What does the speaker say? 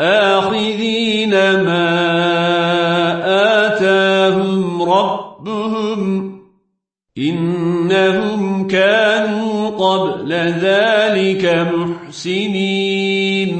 آخذين ما آتاهم ربهم إنهم كانوا قبل ذلك محسنين.